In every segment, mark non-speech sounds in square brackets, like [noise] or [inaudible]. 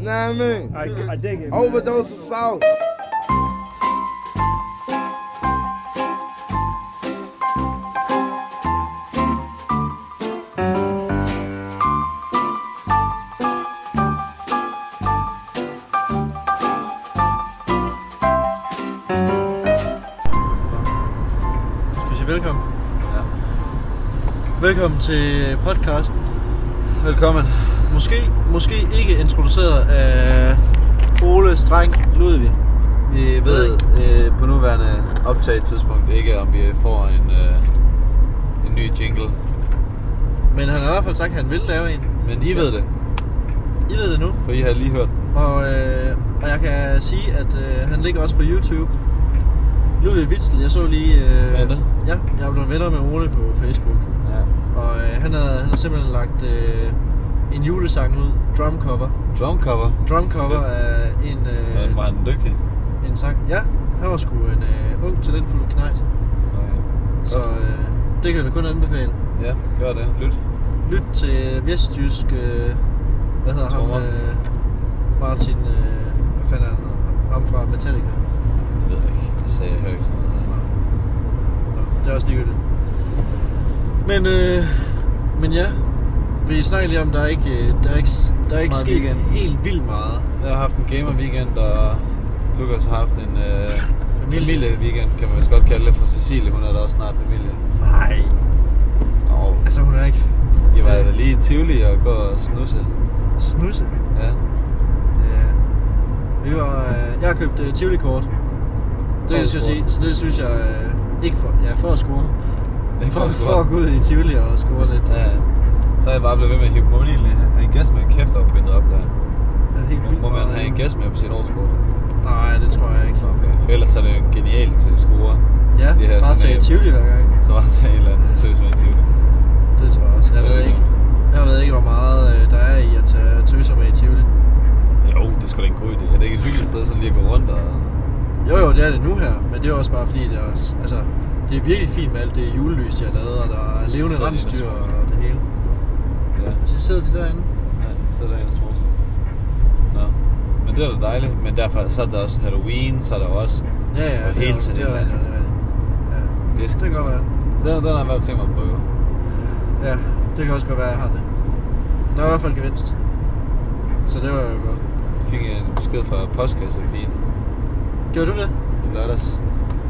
Know what I mean? I, I dig it. man. Overdose of sauce. Velkommen? Ja. Velkommen til podcasten. Velkommen. Måske, måske ikke introduceret af Ole Streng Ludvig. Vi Ved ved øh, på nuværende optaget tidspunkt ikke, om vi får en, øh, en ny jingle. Men han har i hvert fald sagt, at han vil lave en. Men I ved det, I ved det nu. for I har lige hørt den. Og, øh, og jeg kan sige, at øh, han ligger også på YouTube. Ludvig Witzel, jeg så lige... Øh, Hvad er det? Ja, jeg blevet venner med Ole på Facebook. Ja. Og øh, han, har, han har simpelthen lagt øh, en julesang ud, drum cover. Drum cover. Drum cover af en, Ja. øh, Var han dygtig? en sang. Ja, han var sgu en øh, ung, talentfuld. Okay. Så øh, det kan jeg da kun anbefale. Ja, gør det. Lyt. Lyt til vestjysk, øh, hvad hedder Trommer. ham, øh, Martin, øh, hvad fanden er han? Ham fra Metallica. Det ved jeg ikke. Jeg sagde, jeg hører ikke sådan noget. Nå, det er også ligegyldigt. Men, øh, men ja, vi snakker lige om, der er ikke, øh, der er ikke, der er ikke sket weekend. helt vildt meget. Jeg har haft en gamer weekend, og Lukas har haft en øh, Familie. weekend, kan man vist godt kalde det, for Cecilie, hun er da også snart familie. Nej, Og altså hun er ikke I var da lige i Tivoli og gå og snusse. snusse. Ja. Ja. Vi var, øh, jeg har købt øh, Tivoli-kort. Det skal jeg score. sige, så det synes jeg øh, ikke for, ja, for at score. For, for at score. for at gå ud i Tivoli og score lidt. Ja, så er jeg bare blevet ved med at hive. Må man egentlig have en gæst med kæft og pyntet op der? Det er helt vildt Må man have en gæst med på sit årskort? Nej, det tror jeg ikke. Okay, for ellers er det jo genialt til score. Ja, De her bare tage Tivoli hver gang. Så bare tage en eller anden tøs med i Tivoli. Det tror jeg også. Jeg Jeg ved ikke. Jeg ved ikke, hvor meget øh, der er i at tage tøser med i Tivoli. Jo, det er sgu da en god idé. Er det ikke et hyggeligt sted sådan lige at gå rundt og... Jo, jo, det er det nu her, men det er også bare fordi, det er, også, altså, det er virkelig fint med alt det julelys, de har lavet, og der er levende Så de rensdyr og det Så sidder de derinde. ja så er der en af små. Nå. Men det er da dejligt. Men derfor så er der også Halloween, så er der også... Ja, ja, Og det, hele tiden det er rigtigt, er. Ja. Det, er Det kan godt være. Den, den har jeg i hvert fald tænkt mig at prøve. Ja, det kan også godt være, at jeg har det. Der er i hvert fald gevinst. Så det var jo godt. Jeg fik en besked fra postkassepigen Gjorde du det? i lørdags.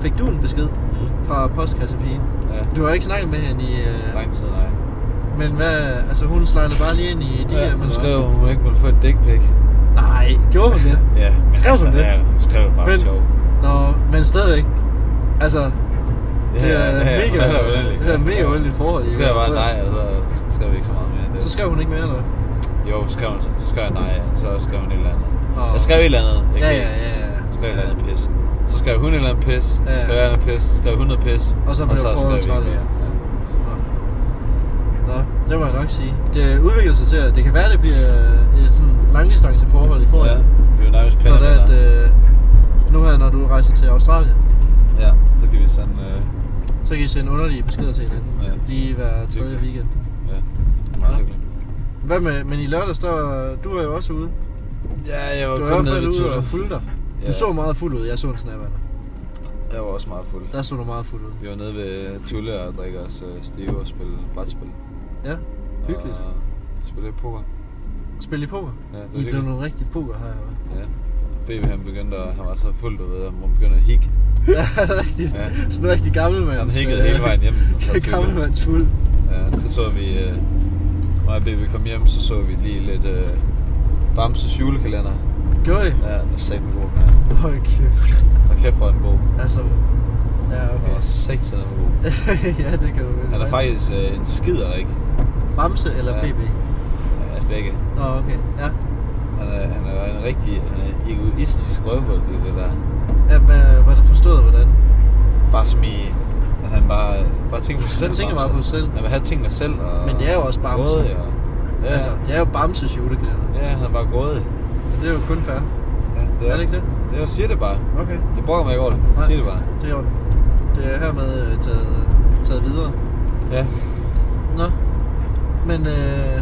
Fik du en besked Mm. fra postkassepigen? Ja, Du har ikke snakket med hende i... Øh, lang tid, nej. Men hvad... Altså, hun slejlede bare lige ind i de Ja, her... hun skrev, hun ikke måtte få et dick pic. Nej, gjorde hun det? Ja, men Skrev hun det? Ja, hun skrev det bare Men- sjov. Nå, men stadigvæk. Altså, det Ja, er ja, ja, mega, hun er da uheldig. det er mega uheldigt forhold. Så skrev jeg bare nej, og så skrev vi ikke så meget mere det. Så skrev hun ikke mere, eller? Jo, så skrev hun, så skrev jeg nej, og så skrev hun et eller andet. Nå. Jeg skrev et eller andet. Jeg Ja, ja, ja, ja. Skrev et eller andet pis. Så skrev hun et eller andet pis, Ja, så skrev ja. jeg et pis, så skrev hun noget pis. Og så blev så skrev vi ikke mere. Ja. Det må jeg nok sige. Det udvikler sig til, at det kan være, at det bliver et sådan langdistanceforhold i Ja, forhold. ja. Vi er jo nærmest Når pænder det at, øh, nu her, når du rejser til Australien, Ja, så kan vi sådan... Øh, så kan I sende underlige beskeder til hinanden. Ja. Lige hver tredje Hyggeligt. weekend. ja, det er meget hyggeligt. Hvad med, men i lørdags, der, du er jo også ude. Ja, jeg var Du i kun nede ved ude og fulde dig. Du Ja. så meget fuld ud. Jeg så en snap af dig. Jeg var også meget fuld. Der så du meget fuld ud. Vi var nede ved Tulle og drikke os øh, stive og spille brætspil. Ja, hyggeligt. Og spille lidt poker. Spil i poker. Ja, det er I blev nogle rigtige poker her. hva'? Ja. Baby han begyndte at, han var så fuld, du ved, at han begyndte at hikke. [laughs] Ja, det er rigtigt. Ja. Sådan en rigtig gammelmands... Han hikkede øh, hele vejen hjem. [laughs] fra Tulle. gammelmands fuld. Ja, så så vi, øh, når baby kom hjem, så så vi lige lidt øh, Bamses julekalender. Gjorde I? Ja, det er satme god, mand. Hold kæft. Og kæft for en god. Altså... Ja, Det var okay. satme god. [laughs] ja, det kan du vel. Han er faktisk øh, en skider, ikke? Bamse eller Ja. BB? Ja, begge. Nå, okay. Ja. Han er, han er en rigtig han er egoistisk røvhul det der. ja hvad, hvad der forstået, hvordan? Bare som i, at han bare, bare tænker på sig selv. Han tænker bare på sig selv. Han vil have tingene selv. Og Men det er jo også Bamse. Grådig, og, ja. Altså, det er jo Bamses julekalender. ja, han er bare grådig. Men det er jo kun fair. Ja, det Er det ikke det? det? Jeg siger det bare. Okay. Jeg brokker mig ikke over det. Siger det bare. Det er jo Er hermed øh, taget, taget videre. Ja. Nå. Men, øh,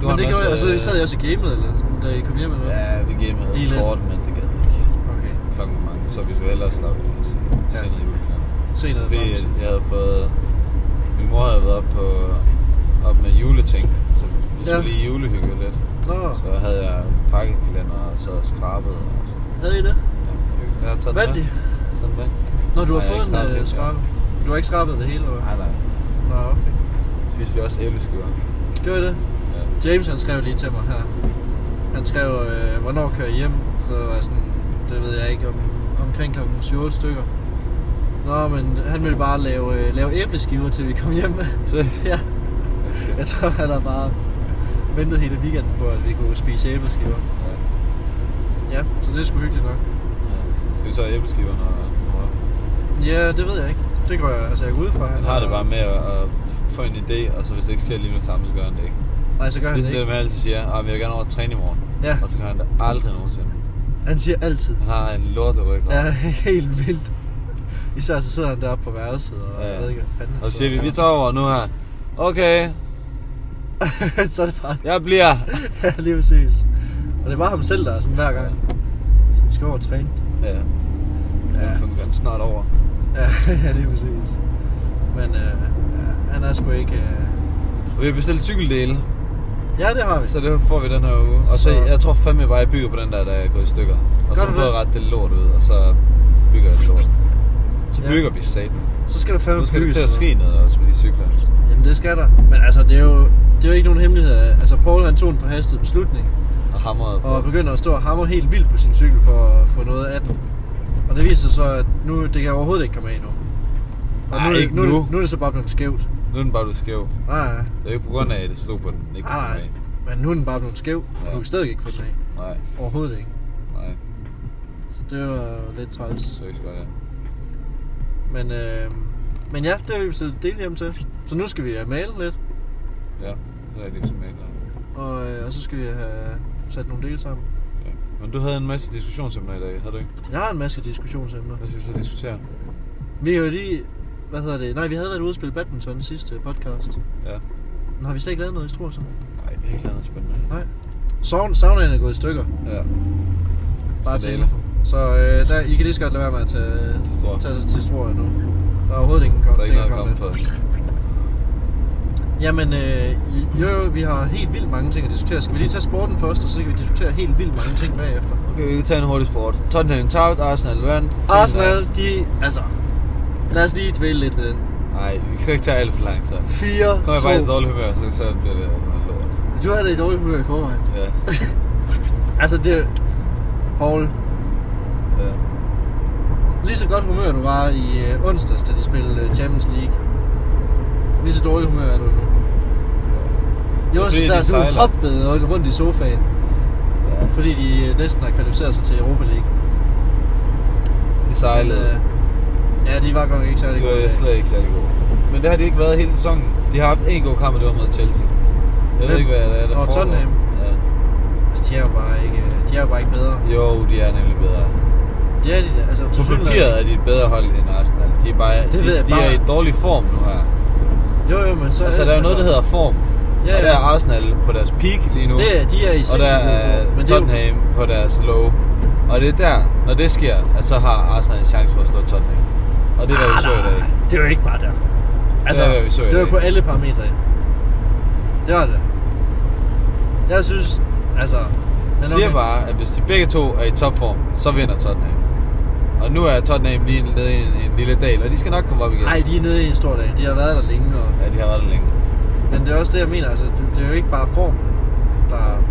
Du men det gjorde jeg, og masse, så sad jeg også i gamet, eller sådan. da I kom hjem, eller hvad? Ja, vi gamede Lige lidt. kort, men det gad vi ikke. Okay. Klokken var mange, så vi skulle hellere slappe af og se, Ja. se noget julekalender. Se noget Fordi jeg havde fået... Min mor havde været op, på, op med juleting, så vi Ja. skulle lige julehygge lidt. Nå, Så havde jeg pakkekalender og så skrabet. Og så. havde I det? Ja, jeg har taget Vandt den med. Taget den med. Nå, du har fået en så. skrabe. Du har ikke skrabet det hele, eller? Nej, nej. Nå, okay. Spiste vi også æbleskiver. Gjorde I det? Ja. James han skrev lige til mig her. Han skrev, øh, hvornår kører I hjem? Så var jeg sådan, det ved jeg ikke, om, omkring klokken 7 stykker. Nå, men han ville bare lave, øh, lave æbleskiver, til vi kom hjem. Seriøst? [laughs] ja, Okay. jeg tror, han har bare ventet hele weekenden på, at vi kunne spise æbleskiver. Ja. Ja, så det er sgu hyggeligt nok. Ja, Skal vi så æbleskiver, når Ja, det ved jeg ikke. Det går jeg, altså jeg går ud fra. han har det bare med at, at få en idé, og så hvis det ikke sker lige med det samme, så gør han det ikke. Nej, så gør Det han er det sådan det, ikke. man altid siger, at jeg vil gerne over at træne i morgen. Ja. Og så gør han det aldrig nogensinde. Han siger altid. Han har en lorteryg. Ja, [laughs] helt vildt. Især så sidder han deroppe på værelset, og Ja. jeg ved ikke, hvad fanden han Og så siger vi, vi tager over nu her. Okay, [laughs] så er det bare jeg bliver. [laughs] Ja, lige præcis. Og det er bare ham selv, der er sådan hver gang. Så vi skal over og træne. Ja, Ja, den fungerer snart over. Ja, [laughs] ja lige præcis. Men øh, ja, han er sgu ikke... Øh... Vi har bestilt cykeldele, Ja, det har vi. så det får vi den her uge. Og så, Så- jeg tror fandme bare, jeg bygger på den der, der er gået i stykker. Og Gør så prøver jeg det? rette det lort ud, og så bygger jeg det lort. Så Ja. bygger vi satan. Så skal der fandme Nu skal det til at ske noget også med de cykler. Jamen, det skal der. Men altså, det er jo, det er jo ikke nogen hemmelighed. Altså, Paul han tog en forhastet beslutning. Og hamrede på. Og begynder at stå og hamre helt vildt på sin cykel for at få noget af den. Og det viser så, at nu, det kan overhovedet ikke komme af nu. Og Ej, nu, er det- ikke nu, er nu. det- nu er det så bare blevet skævt. Nu er den bare blevet skæv. Nej, nej. Det er ikke på grund af, at det slog på den. Ikke på Nej, grund nej. af. Men nu er den bare blevet skæv, og Ja. du kan stadig ikke få den af. Nej, Overhovedet ikke. nej. Så det var lidt træls. Så ikke godt, ja. Men, øh, men ja, det har vi bestilt del hjem til. Så nu skal vi have male lidt, Ja, så er det ligesom ikke og, øh, og så skal vi have sat nogle dele sammen. Men du havde en masse diskussionsemner i dag, havde du ikke? Jeg har en masse diskussionsemner. Hvad skal vi så diskutere? Vi har jo lige, hvad hedder det, nej, vi havde været ude og spille badminton i sidste podcast. Ja. Men har vi slet ikke lavet noget i Struer så? Nej, det er ikke noget spændende. Nej. Saun- Saunaen er gået i stykker. Ja. Bare til info. Så øh, der, I kan lige så godt lade være med at tage, Til tage det til Struer nu. Der er overhovedet ingen Der er kom, ikke at noget at komme på. Jamen, øh, jo, jo, vi har helt vildt mange ting at diskutere. Skal vi lige tage sporten først, og så kan vi diskutere helt vildt mange ting bagefter. Okay, vi kan tage en hurtig sport. Tottenham tabt, Arsenal vandt. Arsenal, de, altså, lad os lige dvæle lidt ved den. Nej, vi skal ikke tage alt for langt så. 4, Kommer jeg bare i et dårligt humør, så, så bliver det noget lort. Du havde det i dårligt humør i forvejen. Ja. [laughs] Altså, det... Paul, ja. lige så godt humør du var i øh, onsdags, da de spillede øh, Champions League. Lige så dårligt humør er du nu. Det er der, de sejler. hoppede rundt i sofaen, ja. fordi de øh, næsten har kvalificeret sig til Europa League. De sejlede. Men, øh, ja, de var godt nok ikke særlig gode. i var slet ikke særlig god. Men det har de ikke været hele sæsonen. De har haft en god kamp, og det var mod Chelsea. Jeg ved ikke, hvad det er, der foregår. Tottenham. Ja. Altså, de er jo bare ikke, de er jo bare ikke bedre. Jo, de er nemlig bedre. Det er de, altså, På papiret er de et bedre hold end Arsenal. De er, bare, Det de, de bare. er i dårlig form nu her. Jo, jo, men så... Altså, der er jo noget, der hedder form. Ja, Og der ja. er Arsenal på deres peak lige nu. Det er, de er i og der er. Men det er jo, Tottenham på deres low. Og det er der, når det sker, at så har Arsenal en chance for at slå Tottenham. Og det er, hvad vi Ah, så i dag. Det er jo ikke bare derfor. Altså, er, hvad vi så det var på alle parametre. Det var det. Jeg synes, altså... Jeg siger bare, at hvis de begge to er i topform, så vinder Tottenham. Og nu er Tottenham lige nede i en, en lille dal, og de skal nok komme op igen. Nej, de er nede i en stor dag. De har været der længe. Og... Ja, de har været der længe. Men det er også det, jeg mener. Altså, det er jo ikke bare formen, der...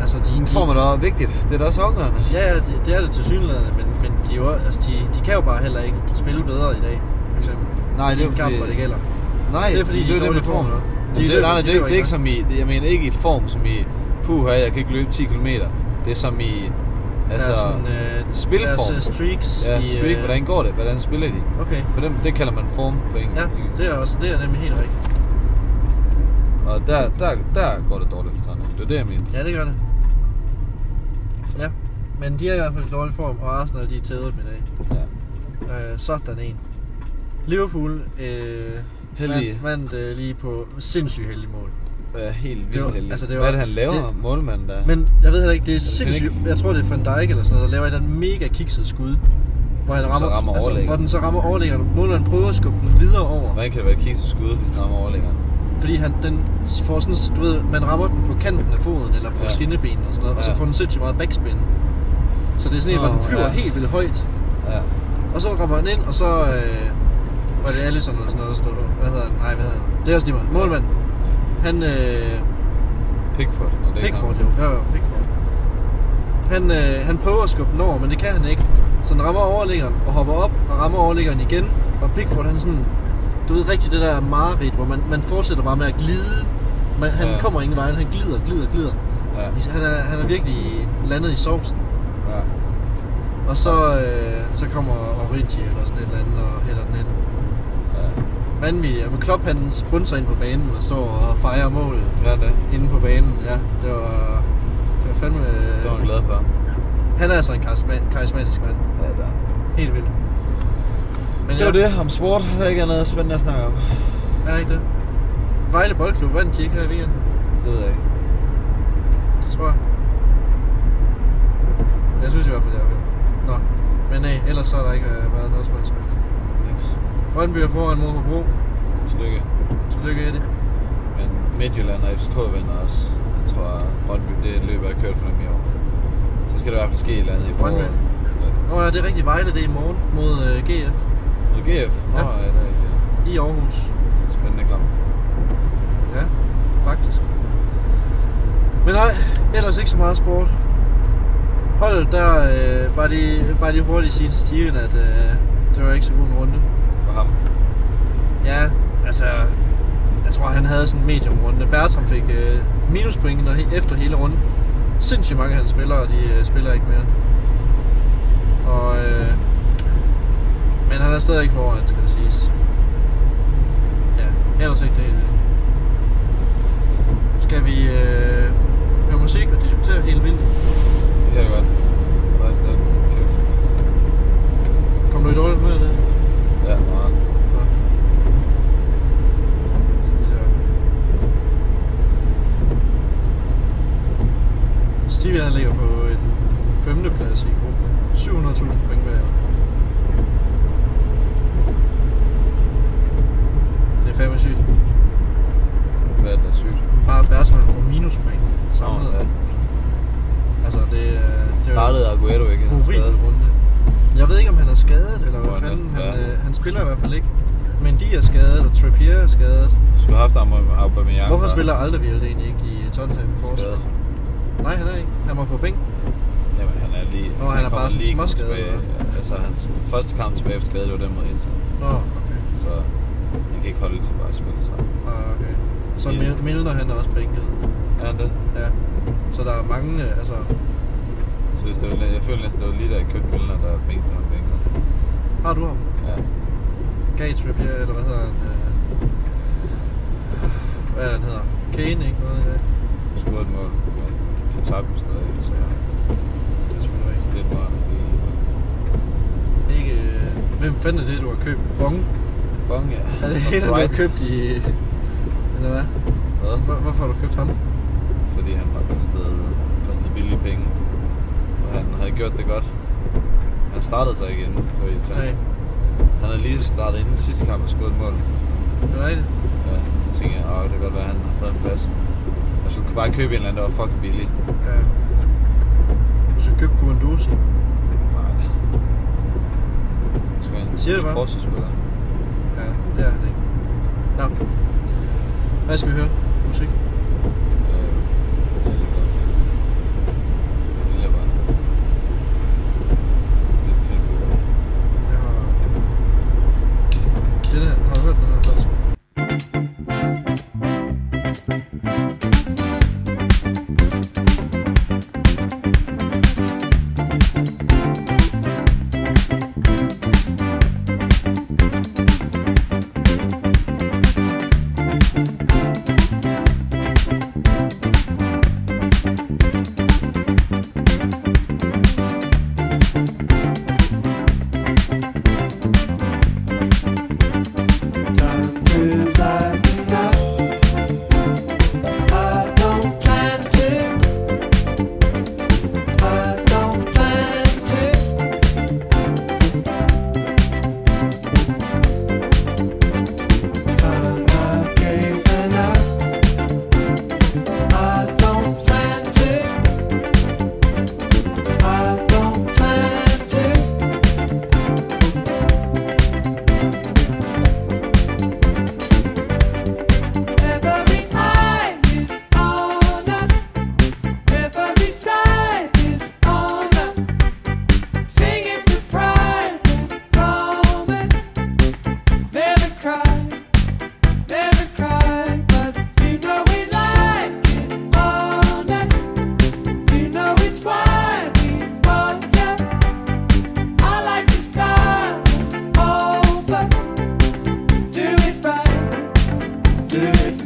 Altså, de... de... Form er vigtigt. Det er da også afgørende. Ja, ja, det, det er det til synligheden, men, men de, er jo, altså, de, de kan jo bare heller ikke spille bedre i dag, for eksempel. Nej, det er kamp, fordi- hvor det gælder. Nej, Det er fordi, de er det, det dårlige med form. form, Det, De det, løber- nej, nej, de det, det er ikke som i, det, jeg mener ikke i form som i, puha, jeg kan ikke løbe 10 km. Det er som i, altså, der er sådan, øh, spilform. Deres øh, streaks ja, i... streak, øh, hvordan går det? Hvordan spiller de? Okay, På dem, det kalder man form på engelsk. ja, det er også, det er nemlig helt rigtigt. Og der, der, der går det dårligt for Tottenham. Det er det, jeg mener. Ja, det gør det. Ja, men de er i hvert fald i dårlig form, og Arsenal de er tædet med i dag. Ja. Øh, sådan en. Liverpool øh, Heldige. vandt, vandt øh, lige på sindssygt heldig mål. være helt Det var- vildt heldig. altså, det var- Hvad er det, han laver, det- målmanden der? Men jeg ved heller ikke, det er sindssygt. ikke- Jeg tror, det er Van Dijk eller sådan noget, der laver et eller andet mega kikset skud. Hvor, han rammer, rammer altså, hvor den så rammer overlæggeren. Målmanden prøver at skubbe den videre over. Hvordan kan det være kigge skud, hvis den rammer overlæggeren? Fordi han, den får sådan, du ved, man rammer den på kanten af foden, eller på Ja. ja. skinnebenet og sådan noget, og så Ja. får den sindssygt meget backspin. Så det er sådan en, hvor den flyver ja. helt vildt højt. Ja. Og så rammer han ind, og så øh, var det Alisson eller sådan noget, der stod Hvad hedder han? Nej, hvad hedder han? Det er også lige meget. Målmanden. Han, øh, Pickford. og det er Pickford, jo. Ja, jo, Pickford. Han, øh, han prøver at skubbe den over, men det kan han ikke. Så den rammer overliggeren og hopper op og rammer overliggeren igen. Og Pickford, han sådan, du ved rigtig det der mareridt, hvor man, man fortsætter bare med at glide. Man, han Ja. kommer ingen vej, han glider, glider, glider. Ja. Han er, han er virkelig landet i sovsen. ja. Og så, øh, så kommer Origi eller sådan et eller andet og hælder den ind. ja. Vanvittigt. Men Klopp han sprunter ind på banen og står og fejrer målet Ja, det. inde på banen. Ja, det var, det var fandme... Det var jeg glad for. Han er altså en karisma- karismatisk mand. Ja, det er. Helt vildt. Men Det var det om sport. Der er ikke noget spændende at snakke om. Er ikke det? Vejle Boldklub vandt de ikke her i weekenden? Det ved jeg ikke. Det tror jeg. Jeg synes i hvert fald, jeg har hørt. Nå. Men nej, ellers så har der ikke øh, været noget som helst spændende. Niks. Brøndby er foran mod Hobro. Tillykke. Tillykke, Eddie. Men Midtjylland og FCK vinder også. Det tror jeg, Brøndby, det løber er kørt for dem i år. Så skal der i hvert fald ske et eller andet i foråret. Ja. Nå ja, det er rigtigt. Vejle det er i morgen mod øh, GF Og GF? Nå, Ja. er ikke i Aarhus. spændende kamp. Ja, faktisk. Men nej, ellers ikke så meget sport. Holdet, der øh, bare, lige, bare lige hurtigt sige til Steven, at øh, det var ikke så god en runde. For ham. Ja, altså, jeg tror han havde sådan en medium runde. Bertram fik øh, minuspoint efter hele runden. Sindssygt mange af hans spillere, de øh, spiller ikke mere. Og, øh, men han er stadig ikke foran, skal det siges. Ja, ellers ikke det vildt. Skal vi øh, høre musik og diskutere helt vildt? Det kan jeg godt. Bare stedet. Kæft. Kom du i dårligt med det? Ja, meget. Vi. Stevie han ligger på en femte plads i gruppen. 700.000 point bag. Det er fandme sygt. Hvad er det, der er sygt? Bare Bertram får minuspoint samlet. Nå, ja. Altså det, er- det er Startede Aguero ikke? Han er skadet. runde. Jeg ved ikke om han er skadet, eller hvad han fanden. næsten Han, øh, han spiller i hvert fald ikke. Men de er skadet, og Trippier er skadet. Du skulle have haft Aubameyang. Hvorfor spiller Alderweireld egentlig ikke i Tottenham forsvar? Nej, han er ikke. Han var på bænk. Jamen, han er lige... Nå, han er kommer bare sådan småskadet, eller Altså, hans første kamp tilbage efter skade, det var den mod Inter. Nå, okay. Så han kan ikke holde til bare at spille sig. Ah, okay. Så Ja. Mil- Milner, han er også bænket. Er han det? Ja. Så der er mange, øh, altså... Så hvis det var, jeg føler næsten, det var lige da jeg købte Milner, der bænkede ham bænket. Har du ham? Ja. Gay Trippier, eller hvad hedder han? Øh... Hvad er han hedder? Kane, ikke? Noget i dag. Scoret et mål, men de tabte jo stadig, så Det er selvfølgelig rigtigt. det han ikke. Ikke... øh, Hvem fanden er det, du har købt? Bong? Bong, ja. Er det en, du har købt i... Eller hvad? Hvad? Hvor- Hvorfor har du købt ham? Fordi han var kostet, kostet billige penge. Og han havde gjort det godt. Han startede så inden på Italien. Nej. Han havde lige startet inden sidste kamp og skudt et mål. Er det rigtigt? Ja, så tænkte jeg, åh, det kan godt være, at han har fået en plads. Og så kunne bare købe en eller anden, der var fucking billig. Ja. Du skal købe Guendouzi. Nej. Så skulle han Siger det bare. forsvarsspiller. Det er han ikke. Nå. Hvad skal vi høre? Musik? do.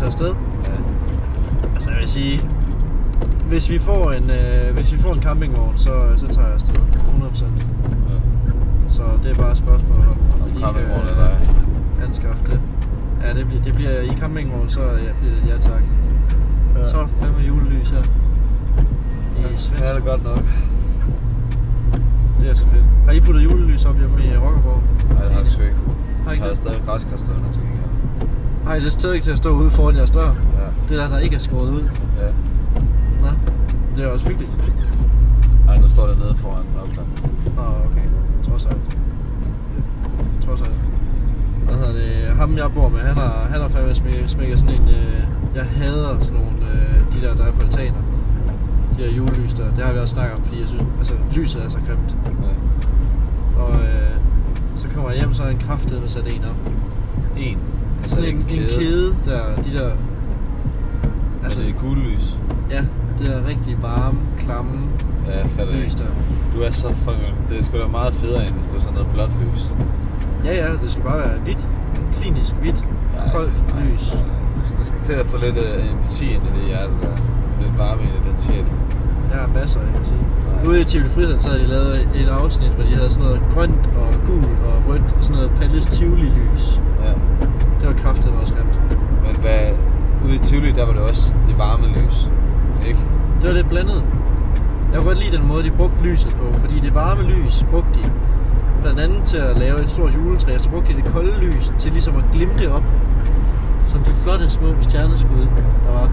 Tage afsted. Ja. Altså, jeg vil sige, hvis vi får en, øh, hvis vi får en campingvogn, så, så tager jeg afsted. 100%. ja. Så det er bare et spørgsmål om, om Og vi kan er dig. anskaffe det. Ja, det bliver, det bliver i campingvogn, så ja, bliver det et ja tak. Ja. Så er der fandme julelys her. I. Ja, det er godt nok. Det er så fedt. Har I puttet julelys op hjemme i Rockerborg? Nej, det har vi sgu ikke. Har I Jeg ikke har det? stadig græskar stående. Har I det stadig til at stå ude foran jeres dør? Ja. Det der, der ikke er skåret ud. Ja. Nå, det er også hyggeligt. Ej, nu står der nede foran opgangen. Nå, okay. Trods alt. Trods alt. Hvad hedder det? Ham jeg bor med, han har, han har fandme smækket, smækket sådan en... Øh, jeg hader sådan nogle... Øh, de der, der er på altaner. De der julelys der. Det har vi også snakket om, fordi jeg synes... Altså, lyset er så grimt. Ja. Og øh, så kommer jeg hjem, så er en kraftet med sat en op. En. Altså, Sådan en, en kæde der, de der... Altså, det er gul lys. ja, det der rigtig varme, klamme Ja, jeg fatter lys der. Du er så fucking... Det er sgu da meget federe, end hvis det var sådan noget blåt lys. Ja, ja, det skal bare være hvidt. Klinisk hvidt. Koldt nej, lys. nej. Du skal til at få lidt uh, empati ind i det hjerte der. Lidt varme ind i den sjæl. Jeg har masser af empati. Ude i Tivoli Friheden, så havde de lavet et afsnit, hvor de havde sådan noget grønt og gult og rødt, sådan noget Palles Tivoli lys. Ja. Det var kraftigt også grimt. Men hvad... Ude i Tivoli, der var det også det varme lys. Ikke? Det var lidt blandet. Jeg kunne godt lide den måde, de brugte lyset på, fordi det varme lys brugte de blandt andet til at lave et stort juletræ, og så brugte de det kolde lys til ligesom at glimte op, som de flotte små stjerneskud, der var.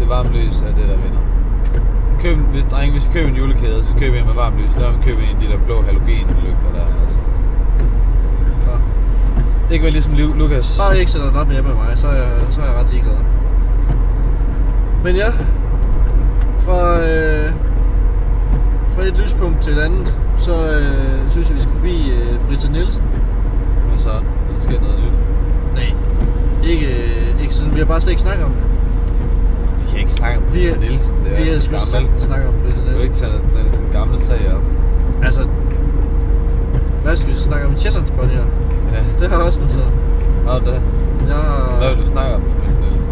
Det varme lys er det, der vinder. Køb, hvis, drenge, hvis I køber en julekæde, så køb en med varmt lys. Lad mig købe en af de der blå halogenlygter der. Altså. Ikke være ligesom Lu- Lukas. Bare ikke sætter den op hjemme med mig, så er jeg, så er jeg ret ligeglad. Men ja, fra, øh, fra et lyspunkt til et andet, så øh, synes jeg, vi skal forbi øh, Britta Nielsen. Og så er der sker noget nyt. Nej, ikke, øh, ikke sådan. Vi har bare slet ikke snakket om det. Vi kan ikke snakke om Britta Nielsen. Det er Vi har sgu snakket om Britta Du kan ikke Nielsen. tage den, den er sådan gamle sag op. Altså, hvad skal vi så snakke om? Sjællandspot her. Ja. Det har jeg også noteret. Og det. Jeg, Hvad vil du snakke om, Britta Nielsen?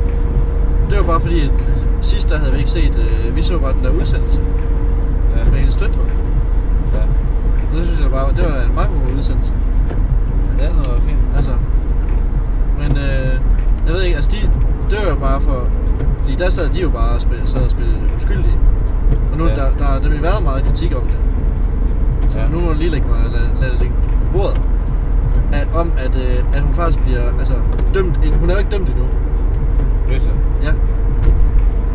det var bare fordi, at sidst der havde vi ikke set, øh, vi så bare den der udsendelse Ja. med hendes døtre. Ja. Og det synes jeg bare, det var en meget god udsendelse. Ja, det var fint. Altså, men øh, jeg ved ikke, altså de, det var jo bare for, fordi der sad de jo bare og spil, sad og spillede uskyldige. Og nu Ja. ja. der, der har været meget kritik om det. Så Ja. nu må du lige lægge mig, lad, lad det ligge på bordet. At, om at, øh, at hun faktisk bliver altså, dømt, ind, hun er jo ikke dømt endnu. Britta? Ja,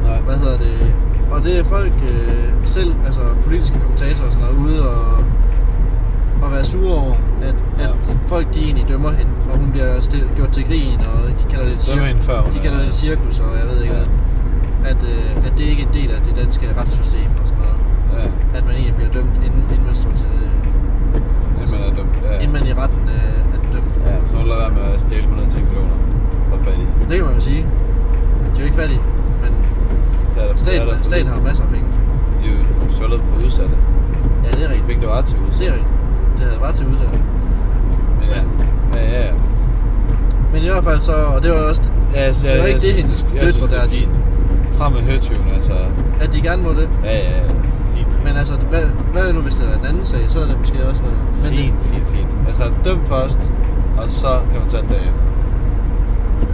Nej. hvad hedder det? Og det er folk øh, selv, altså politiske kommentatorer og sådan noget, ude og, og være sure over, at, Ja. at folk de egentlig dømmer hende, og hun bliver stil, gjort til grin, og de kalder det hende før de er- kalder det cirkus, og jeg ved ikke Ja. hvad. At, øh, at det ikke er en del af det danske retssystem og sådan noget. Ja. At man egentlig bliver dømt, inden, inden man står til Det man er dumt. Ja. inden man i retten øh, er dømt. Ja, så må du lade være med at stjæle 110 millioner for fattige. Det kan man jo sige. De er jo ikke fattige, men Det er der, staten, det er der, staten har masser af penge. De er jo stjålet på udsatte. Ja, det er rigtigt. Penge, det var til Det udsatte. er rigtigt. Det havde bare til udsatte. Men ja. Ja, ja, ja. Men i hvert fald så, og det var også, Ja, altså, Det var jeg, ikke jeg, det, hendes det er der, de- fint. Frem med høtyven, altså. at de gerne må det. Ja, ja, ja. Fint, fint. Men altså, hvad, hvad nu hvis det er en anden sag, så havde det måske også været... Men Fint, fint, fint. Altså, døm først, og så kan man tage den bagefter.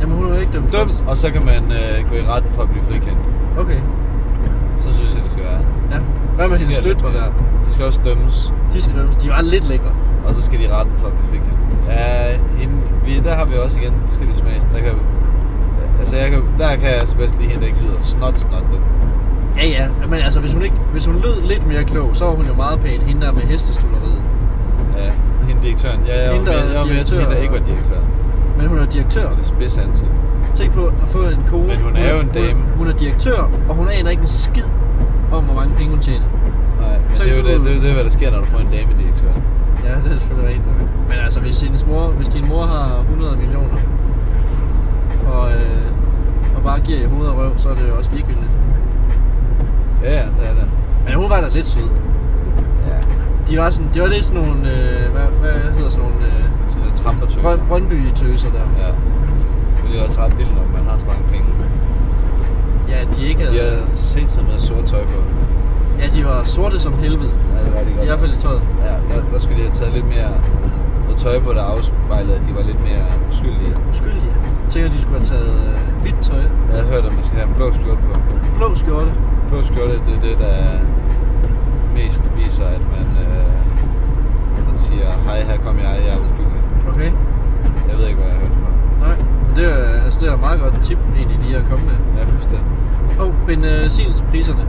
Jamen hun er ikke dømt Døm, først. og så kan man øh, gå i retten for at blive frikendt. Okay, Så synes jeg, det skal være. ja. Hvad med hendes det lidt der? De skal også dømmes, De skal dømmes. De var lidt lækre. og så skal de retten for at blive frikendt. Ja, inden, vi, der har vi også igen forskellige smag. Der kan, altså, jeg kan, der kan jeg altså bedst lige hende, der ikke lyder snot, snot. Det. Ja, ja. Men altså, hvis hun, ikke, hvis hun lød lidt mere klog, så var hun jo meget pæn. Hende der med hestestuderiet. Ja, hende direktøren. Ja, jeg var Hende, der med, jeg var med til direktør hende, der ikke var direktør. Men hun er direktør. Det spids ansigt. Tænk på at få en kone. Men hun er jo en Hun, dame. hun er direktør, og hun aner ikke en skid om, hvor mange penge hun tjener. Nej, men Så det er jo det, det, er jo det, hvad der sker, når du får en damedirektør. Ja, det er selvfølgelig rigtigt nok. Men altså, mor, hvis din mor har 100 millioner, og, øh, og bare giver i hoved og røv, så er det jo også ligegyldigt. Ja, ja, det er det. Men hun var da lidt sød. De var, sådan, det var lidt sådan nogle, øh, hvad, hvad hedder sådan nogle, øh, Sådan lidt trampertøj. Brøn, Brøndby-tøser der. Ja. Det er også ret vildt, når man har så mange penge. Ja, de ikke De havde... har set sig med sort tøj på. Ja, de var sorte som helvede. Ja, det var de I godt. hvert fald i tøjet. Ja, der, der skulle de have taget lidt mere noget tøj på, der afspejlede, at de var lidt mere uskyldige. Uskyldige. Jeg tænker, de skulle have taget øh, hvidt tøj. Jeg havde hørt, at man skal have en blå skjorte på. Blå skjorte. Blå skjorte, det er det, der mest viser, at man siger, hej, her kommer jeg, jeg er uskyldig. Okay. Jeg ved ikke, hvad jeg har hørt fra. Nej. Det er, altså, det er et meget godt tip egentlig lige at komme med. Jeg husker det. Og oh, benzinpriserne.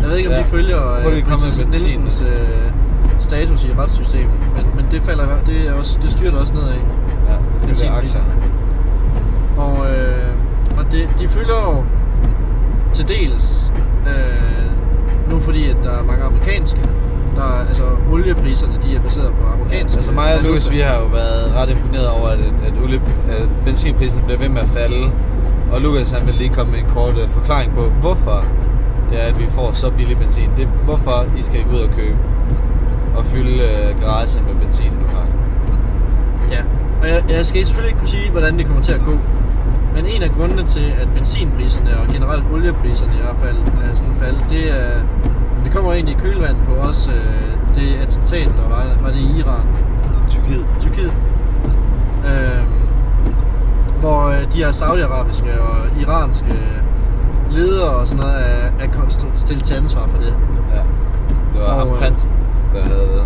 Jeg ved ikke, om Ja. de følger øh, prinsesse. Nielsens øh, status i retssystemet. Men, men det, falder, det, er også, det styrer også nedad. Ja, det følger aktierne. Og, øh, og det, de fylder jo til dels øh, nu fordi, at der er mange amerikanske. Der er, altså oliepriserne, de er baseret på amerikanske. Altså mig og. Louis, vi har jo været ret imponeret over, at, at, olie, at benzinprisen bliver ved med at falde. Og Lukas han vil lige komme med en kort uh, forklaring på, hvorfor det er, at vi får så billig benzin. Det er, hvorfor I skal gå ud og købe og fylde uh, garagen med benzin nu her. Ja, og jeg, jeg skal selvfølgelig ikke kunne sige, hvordan det kommer til at gå. Men en af grundene til, at benzinpriserne og generelt oliepriserne i hvert fald er sådan faldet, det er, det kommer egentlig i kølvand på også øh, det attentat, der var, var det i Iran, Tyrkiet. Tyrkiet. Øh, hvor øh, de her saudiarabiske og iranske ledere og sådan noget er, er stillet til ansvar for det. Ja. Det var Og, ham øh, prinsen, der havde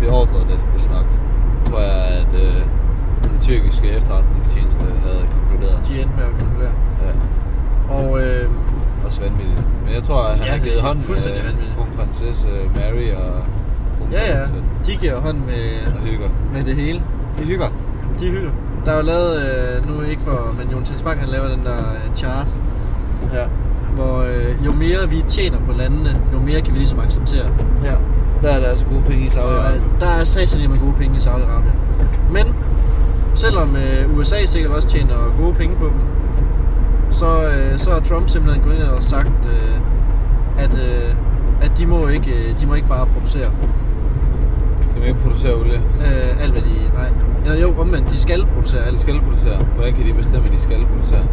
beordret det, hvis nok. Tror jeg, at uh, det tyrkiske efterretningstjeneste havde konkluderet. De endte med at konkludere. Ja. Og øh, Også vanvittigt. Men jeg tror, at han Ja, har givet hånd fuldstændig med kronprinsesse Mary og ja, ja, de giver hånd med, og hygger. med det hele. De hygger. De hygger. Der er jo lavet, øh, nu ikke for, men Jon Tins Bang, han laver den der øh, chart, Ja. hvor øh, jo mere vi tjener på landene, jo mere kan vi ligesom acceptere. Ja. Der er der altså gode penge i Saudi-Arabien. øh, der er satan med gode penge i Saudi-Arabien. Men selvom øh, USA sikkert også tjener gode penge på dem, så, øh, så har Trump simpelthen gået ind og sagt, øh, at, øh, at de må ikke, øh, de må ikke bare producere Kan vi ikke producere olie? øh, alt hvad de... Nej. Eller jo, omvendt, de skal producere De alt. skal producere. Hvordan kan de bestemme, at de skal producere?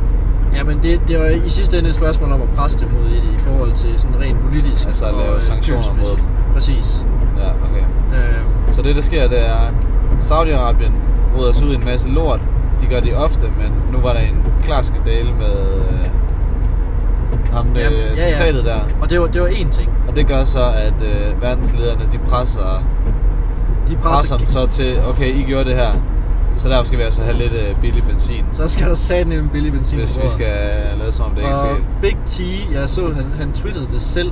Jamen, det, det var i sidste ende et spørgsmål om at presse dem ud i det, i forhold til sådan rent politisk. Altså at og, lave øh, sanktioner mod dem. Præcis. Ja, okay. Øhm, Så det, der sker, det er, Saudi-Arabien råder sig ud i en masse lort. De gør det ofte, men nu var der en klar skandale med øh, ham, det Jamen, ja, ja. der. og det var, det var én ting. Og det gør så, at øh, verdenslederne, de presser, De presser presser, dem så til, okay, I gjorde det her, så derfor skal vi altså have lidt øh, billig benzin, så skal der satan en billig benzin hvis vi skal lade som om det ikke Og sket. Big T, jeg så, han, han twittede det selv.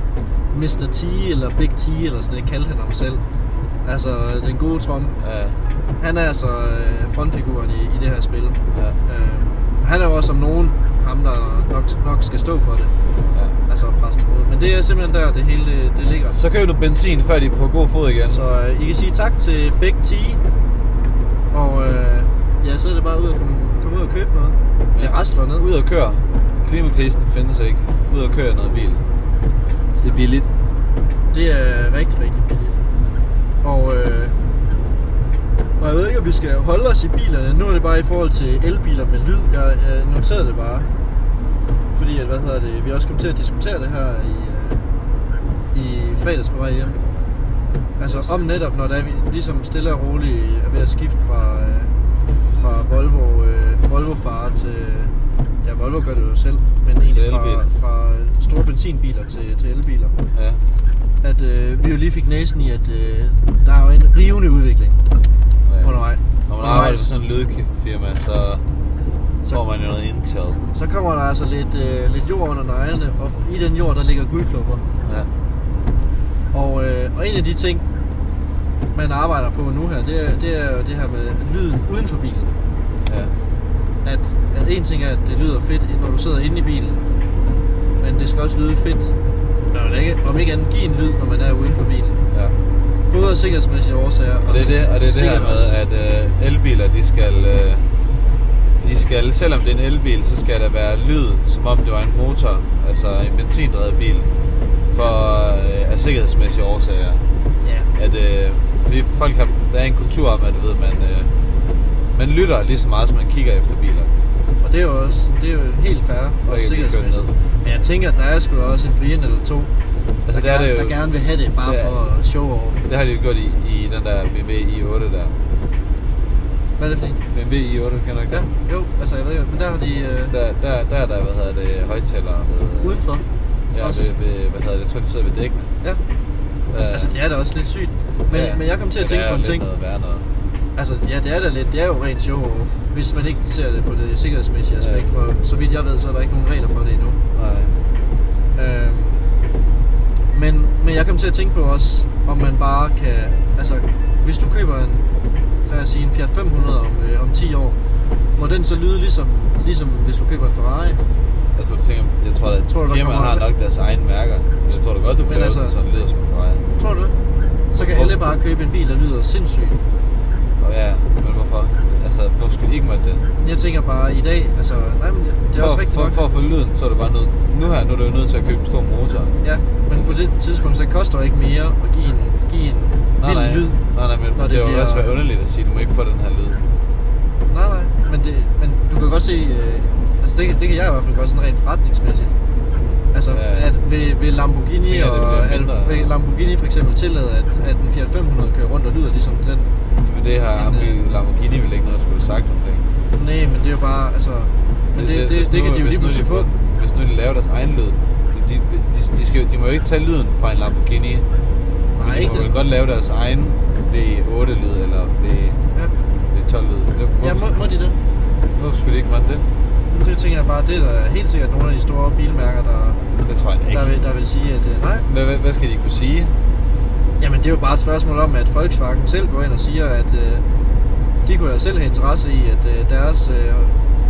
Mr. T eller Big T eller sådan noget, kaldte han ham selv. Altså, den gode Trump. Ja, Han er altså øh, frontfiguren i, i det her spil. ja, Øh, han er jo også som nogen ham, der nok, nok skal stå for det. ja. Altså det ud. Men det er simpelthen der, det hele det, det ligger. Så køber du benzin, før de er på god fod igen. Så øh, I kan sige tak til Big T. Og øh, ja, så er det bare ud at komme, komme ud og købe noget. Det Ja. rasler ned. Ud og køre. Klimakrisen findes ikke. Ud og køre noget bil. Det er billigt. Det er rigtig, rigtig billigt. Og, øh, og jeg ved ikke, om vi skal holde os i bilerne. Nu er det bare i forhold til elbiler med lyd. Jeg, jeg noterede det bare. Fordi, at, hvad hedder det, vi også kom til at diskutere det her i, øh, i fredags på vej hjem. Altså om netop, når der er vi ligesom stille og roligt er ved at skifte fra, øh, fra Volvo, øh, Volvo far til... Ja, Volvo gør det jo selv, men egentlig fra, fra store benzinbiler til, til elbiler Ja. At øh, vi jo lige fik næsen i, at øh, der er jo en rivende udvikling ja. undervejs. Når man arbejder for sådan en lydfirma, så Så- får man jo noget intel. Så kommer der altså lidt, øh, lidt jord under neglene, og i den jord, der ligger guldklumper. Ja. Og, øh, og en af de ting, man arbejder på nu her, det er, det er jo det her med lyden uden for bilen. Ja. At, at en ting er, at det lyder fedt, når du sidder inde i bilen, men det skal også lyde fedt, man ikke, om ikke andet give en lyd, når man er uden for bilen. Ja. både af sikkerhedsmæssige årsager Og det er det, og det, er det her med, at øh, elbiler, de skal, øh, de skal, selvom det er en elbil, så skal der være lyd, som om det var en motor, altså en benzindrevet bil, for øh, af sikkerhedsmæssige årsager. Ja, At, øh, fordi folk har, der er en kultur om, at ved, man, øh, man lytter lige så meget, som man kigger efter biler. og det er jo også det er jo helt fair og sikkerhedsmæssigt. Men jeg tænker, at der er sgu også en Brian eller to, Altså, der, det er gerne, det jo, der gerne vil have det bare er- for show off. det har de jo gjort i, i den der BMW i8 der. Hvad er det for en? BMW i8, kender du ikke Ja, jo, altså jeg ved ikke, men der har de øh, Der, der, der er der, hvad hedder det, højtalere ved, udenfor. Ja, også. ved, ved, hvad hedder det, jeg tror, de sidder ved dækkene. Ja, Der, altså det er da også lidt sygt. Men, ja, men jeg kom til at tænke på en ting. Noget værre noget. Altså, ja, det er da lidt. Det er jo rent show-off. Hvis man ikke ser det på det sikkerhedsmæssige Ja. aspekt. For så vidt jeg ved, så er der ikke nogen regler for det endnu. Øhm, men, men jeg kom til at tænke på også, om man bare kan... Altså, hvis du køber en, lad os sige, en Fiat 500 om, øh, om 10 år, må den så lyde ligesom, ligesom hvis du køber en Ferrari? Altså, du tænker, jeg tror, at Tror du, firmaet har nok deres egne mærker. Jeg tror da godt, du kan altså- den, så den lyder som en Ferrari. Tror du det? Så kan alle bare købe en bil, der lyder sindssygt. Og ja, men hvorfor? Altså, hvorfor skulle de ikke måtte det? Jeg tænker bare i dag, altså, nej, men det er for, også rigtigt for, nok. for, at få lyden, så er du bare nødt... Nu her, nu er du jo nødt til at købe en stor motor. Ja, men på det tidspunkt, så koster det ikke mere at give en, give en Nej, nej, lyd. nej, nej, men når det, det bliver- også være underligt at sige, at du må ikke få den her lyd. Nej, nej, men, det, men du kan godt se, øh, altså det, det kan jeg i hvert fald godt sådan rent forretningsmæssigt. Altså, Ja. at vil, vil Lamborghini Tænker, og bliver at, mindre. vil Lamborghini for eksempel tillade, at, at en Fiat 500 kører rundt og lyder ligesom den? Men det har Men, men, øh, Lamborghini vel ikke noget at skulle have sagt omkring. Nej, men det er jo bare, altså, men det, det, det, det kan de jo lige pludselig få. Hvis nu de laver deres egen lyd, de, de, de, skal, de må jo ikke tage lyden fra en Lamborghini. Nej, de ikke må vel det. godt lave deres egen V8-lyd eller v, Ja, V12-lyd. Det- Hvorfor, ja må, må de det? hvorfor skulle de ikke måtte det? Det tænker jeg bare, det er der helt sikkert nogle af de store bilmærker, der, Det tror jeg ikke. der, vil, der vil sige, at øh, nej, Hvad, hvad, hvad skal de kunne sige? Jamen det er jo bare et spørgsmål om, at Volkswagen selv går ind og siger, at øh, de kunne jo selv have interesse i, at øh, deres øh,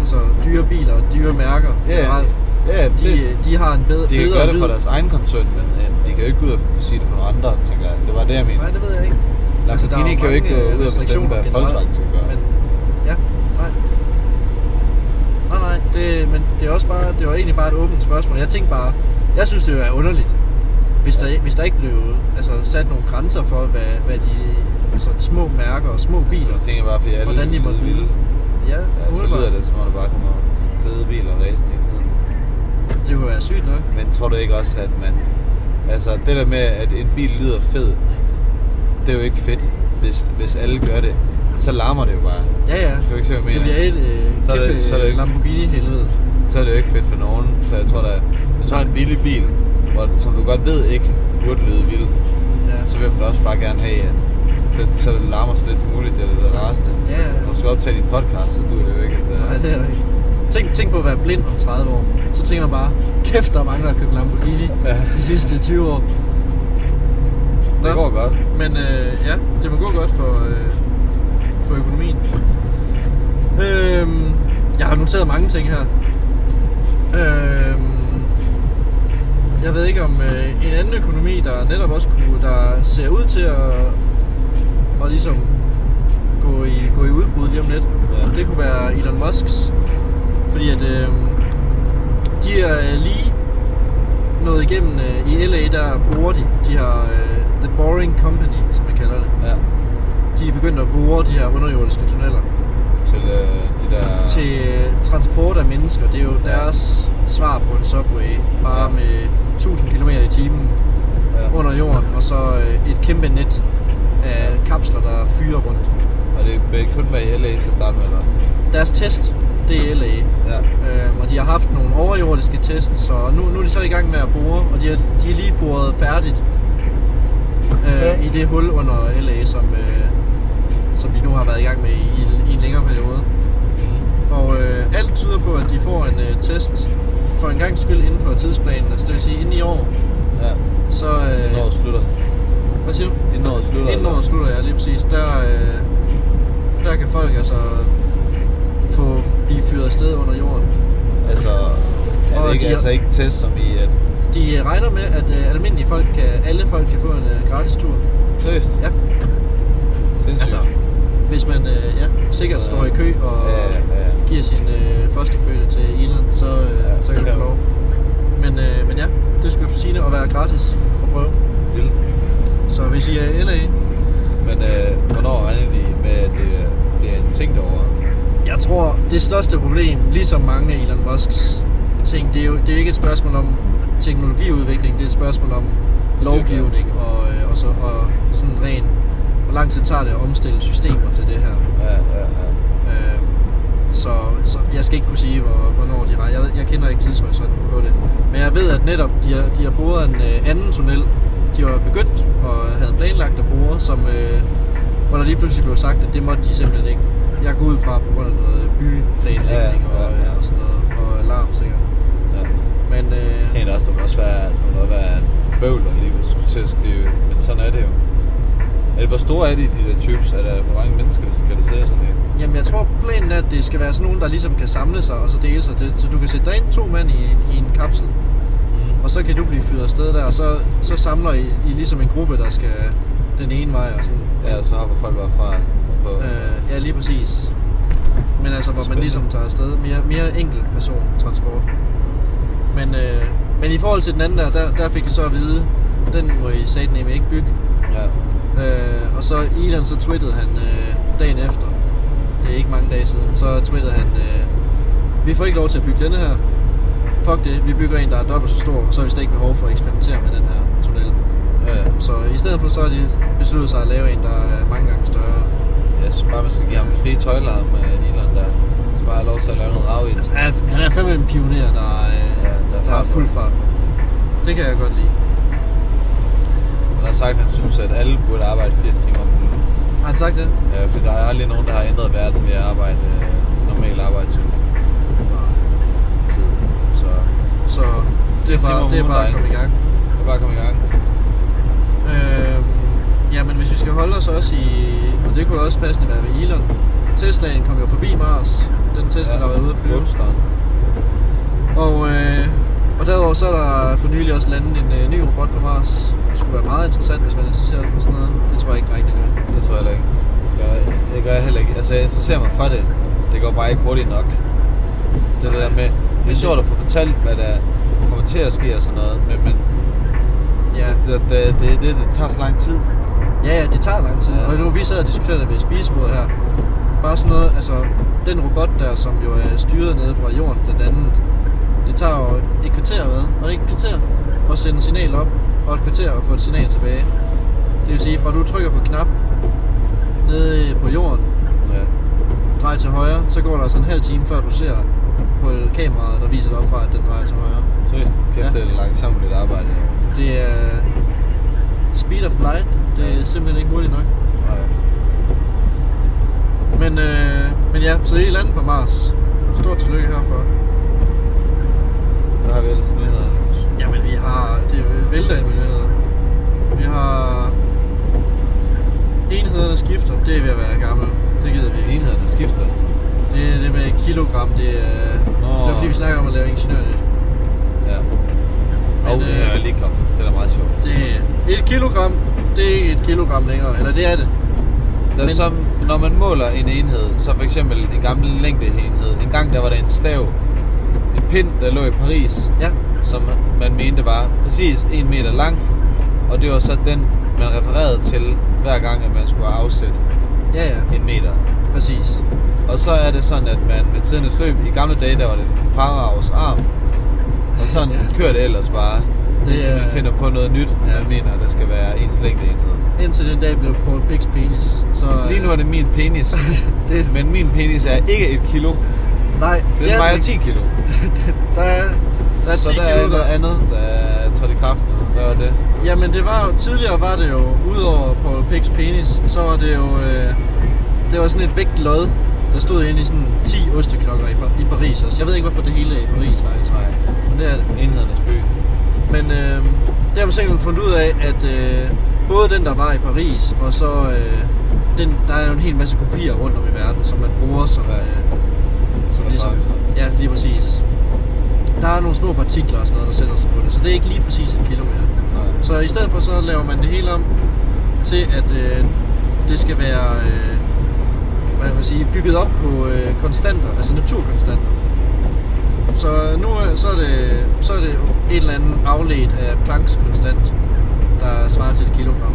altså, dyre biler og dyre mærker Ja, generelt, ja, de, det, øh, de har en bedre, de kan gøre det for deres egen koncern, men øh, de kan jo ikke gå ud og sige det for nogle andre, tænker jeg. Det var det, jeg mente. Nej, det ved jeg ikke. Lamborghini er kan jo ikke gå øh, ud og bestemme, hvad Volkswagen skal gøre. Men, ja, nej. Nej, nej, det, men det er også bare, det var egentlig bare et åbent spørgsmål. Jeg tænkte bare, jeg synes det er underligt, hvis der, hvis der ikke blev altså, sat nogle grænser for, hvad, hvad de altså, små mærker og små biler, Så jeg tænker bare, fordi alle hvordan de må lyder lyde. vilde. Ja, Ja, så lyder det, som om der bare kommer fede biler racen hele tiden. Det kunne være sygt nok. Men tror du ikke også, at man... Altså, det der med, at en bil lyder fed, det er jo ikke fedt, hvis, hvis alle gør det. Så larmer det jo bare. Ja, ja. Kan du ikke se, hvad jeg Det mener? bliver et øh, Så er det- kæmpe så er det ikke- Lamborghini-helvede. Så er det jo ikke fedt for nogen. Så jeg tror da, du har en billig bil, hvor, som du godt ved ikke burde lyde vild, Ja. så vil man også bare gerne have, at det, så det larmer så lidt som muligt, det er det rareste. Ja, ja. Når du skal optage din podcast, så du det jo ikke. At, Nej, det er det ikke. Tænk, tænk på at være blind om 30 år. Så tænker man bare, kæft, der er mange, der har købt Lamborghini Ja. de sidste 20 år. det går godt. Men øh, ja, det må gå godt for, øh, for økonomien. Øhm, jeg har noteret mange ting her. Øhm, jeg ved ikke om øh, en anden økonomi, der netop også kunne, der ser ud til at, at ligesom gå i, gå i udbrud lige om lidt. Ja. Det kunne være Elon Musks. Fordi at øh, de er øh, lige nået igennem øh, i LA, der bruger de, de her øh, The Boring Company, som man kalder det. Ja. De er begyndt at bruge de her underjordiske tunneller Til øh, de der... til øh, transport af mennesker. Det er jo Ja. deres svar på en subway, bare Ja. med 1000 km i timen ja. under jorden, og så øh, et kæmpe net af kapsler, der fyrer rundt. Og det vil kun være i LA til at starte med, eller? Deres test, det er LA. Ja. Øhm, og de har haft nogle overjordiske tests, så nu, nu er de så i gang med at bore, og de har, de er lige boret færdigt Ja. øh, i det hul under LA, som, øh, som de nu har været i gang med i, i en længere periode. Og øh, alt tyder på, at de får en øh, test for en gang skyld inden for tidsplanen, altså det vil sige inden i år. Ja. Så, øh, Inden året slutter. hvad siger du? Inden året slutter. Inden året slutter, ja, lige præcis. Der, øh, der kan folk altså få blive fyret afsted under jorden. Altså, er Og det ikke, de altså ikke test som i, at... De regner med, at øh, almindelige folk kan, alle folk kan få en øh, gratis tur. Seriøst? Ja. Sindssygt. Altså, hvis man øh, ja, sikkert Ja. står i kø og Ja, ja. Giver sin øh, førstefødte til Elon, så, øh, Ja, så kan du få lov. Men, øh, men ja, det skulle for sine at være gratis at prøve. Vildt. Så hvis I er LA, Men øh, hvornår regner de med, at det bliver en ting derovre? jeg tror, det største problem, ligesom mange af Elon Musks ting, det er jo det er ikke et spørgsmål om teknologiudvikling, det er et spørgsmål om lovgivning og, øh, og, så, og sådan ren, hvor lang tid tager det at omstille systemer til det her. Ja, ja, ja. Så, så jeg skal ikke kunne sige, hvor, hvornår de regner. Jeg, jeg kender ikke tidshorisonten på det. Men jeg ved, at netop de har, de har boret en øh, anden tunnel. De var begyndt og havde planlagt at bore, som, øh, hvor der lige pludselig blev sagt, at det måtte de simpelthen ikke. Jeg går ud fra på grund af noget byplanlægning Ja, ja, og, ja. øh, og sådan noget, og alarm sikkert. ja. Men øh, Jeg tænkte også, der må også være, der må være bøvl, der lige skulle til at skrive. Men sådan er det jo. Er det, hvor store er de, de der tubes? Er der, hvor mange mennesker kan det sætte sådan en? Jamen, jeg tror planen er, at det skal være sådan nogen, der ligesom kan samle sig og så dele sig. Det, så du kan sætte dig ind to mand i, en- i en kapsel, Mm. og så kan du blive fyret afsted der, og så, så samler I, I ligesom en gruppe, der skal den ene vej og sådan. Ja, så hopper folk bare fra på... Øh, ja, lige præcis. Men altså, hvor man Spændende. ligesom tager afsted. Mere, mere enkel persontransport. Men, øh, men i forhold til den anden der, der, der fik jeg så at vide, den må I satme ikke bygge. Ja. Øh, og så Elon, så twittede han øh, dagen efter, det er ikke mange dage siden, så twittede han, øh, vi får ikke lov til at bygge denne her. Fuck det, vi bygger en, der er dobbelt så stor, og så har vi slet ikke behov for at eksperimentere med den her tunnel. Ja, ja. Så i stedet for, så har de besluttet sig at lave en, der er mange gange større. Jeg synes bare, man skal give ham frie tøjler med Elon der. Så bare have lov til at lave noget rav i det. Han er, han er fandme en pioner, der, øh, Ja, der er der, er fuld fart på. Det kan jeg godt lide. Han har sagt, at han synes, at alle burde arbejde 80 timer om. Har han sagt det? Ja, for der er aldrig nogen, der har ændret verden ved at arbejde øh, normal arbejdstid. Tid. Så Så det er bare, det er bare at komme i gang. det er bare at komme i gang. Øhm, ja, men hvis vi skal holde os også i, og det kunne også passende være ved Elon. Teslaen kom jo forbi Mars, den Tesla, ja, der var ude at flyve. Roadsteren. Og, øh, og derudover så er der for nylig også landet en øh, ny robot på Mars. Det skulle være meget interessant, hvis man sig for sådan noget. Det tror jeg ikke rigtig gør. Det tror jeg heller ikke. Det gør, det gør jeg heller ikke. Altså, jeg interesserer mig for det. Det går bare ikke hurtigt nok. Det er det der med, det er sjovt at få fortalt, hvad der kommer til at ske og sådan noget, men, men Ja, det, det, det, det, det tager så lang tid. ja, ja det tager lang tid. Ja. Og nu vi sad og diskuterede det ved spisebordet her. Bare sådan noget, altså den robot der, som jo er styret nede fra jorden blandt andet. Det tager jo et kvarter, hvad? Og det ikke et kvarter? At sende signal op, og et kvarter at få et signal tilbage. Det vil sige, fra du trykker på knappen nede på jorden, Ja. drej til højre, så går der altså en halv time, før du ser på kameraet, der viser dig op fra, at den drejer til højre. Seriøst, kæft, Ja. det er langsomt lidt arbejde. Det er speed of light. Det er simpelthen ikke hurtigt nok. Nej. Men, øh, men ja, så I landet på Mars. Stort tillykke herfra. Hvad har vi ellers i nyhederne? Jamen, vi har... Det vælter ind med nyheder. Vi har... Enhederne skifter. Det er ved at være gammel. Det gider vi ikke. Enhederne skifter. Det er det med kilogram. Det er... Nå. Det er fordi, vi snakker om at lave ingeniørnyt. Ja. Men, Og det øh, er lige kommet. Det er da meget sjovt. Det er et kilogram. Det er et kilogram længere. Eller det er det. Der er Men- som, når man måler en enhed, så for eksempel en gammel længdeenhed. En gang der var der en stav, en pind, der lå i Paris, Ja. som man mente var præcis en meter lang. Og det var så den, man refererede til hver gang, at man skulle afsætte Ja, ja. en meter. Præcis. Og så er det sådan, at man med tidens løb, i gamle dage, der var det faraos arm. Og sådan [laughs] Ja. kører det ellers bare. Det Det indtil man finder på noget nyt, Ja. man mener, der skal være ens længdeenhed. Indtil den dag blev Paul Bigs penis. Så, Lige nu er det min penis. [laughs] det, Men min penis er ikke et kilo. nej, Den er den 10 ikke. kilo. [laughs] der er, der er 10 så der kilo. er noget der. andet, der er trådt i kraft nu. Hvad var det? Jamen det var jo, tidligere var det jo, udover Paul Pigs penis, så var det jo, øh, det var sådan et vægtlod, der stod inde i sådan 10 osteklokker i, i Paris også. Jeg ved ikke, hvorfor det hele er i Paris faktisk. Nej. Men det er det. Enhedernes by. Men øh, det har man simpelthen fundet ud af, at øh, både den, der var i Paris, og så øh, den, der er jo en hel masse kopier rundt om i verden, som man bruger som, øh, som ligesom, ja, lige præcis. Der er nogle små partikler og sådan noget, der sætter sig på det, så det er ikke lige præcis et kilo mere. Nej. Så i stedet for så laver man det hele om, til, at øh, det skal være øh, hvad man sige, bygget op på øh, konstanter, altså naturkonstanter. Så nu øh, så er, det, så er det en eller anden afledt af Plancks konstant, der svarer til et kilogram.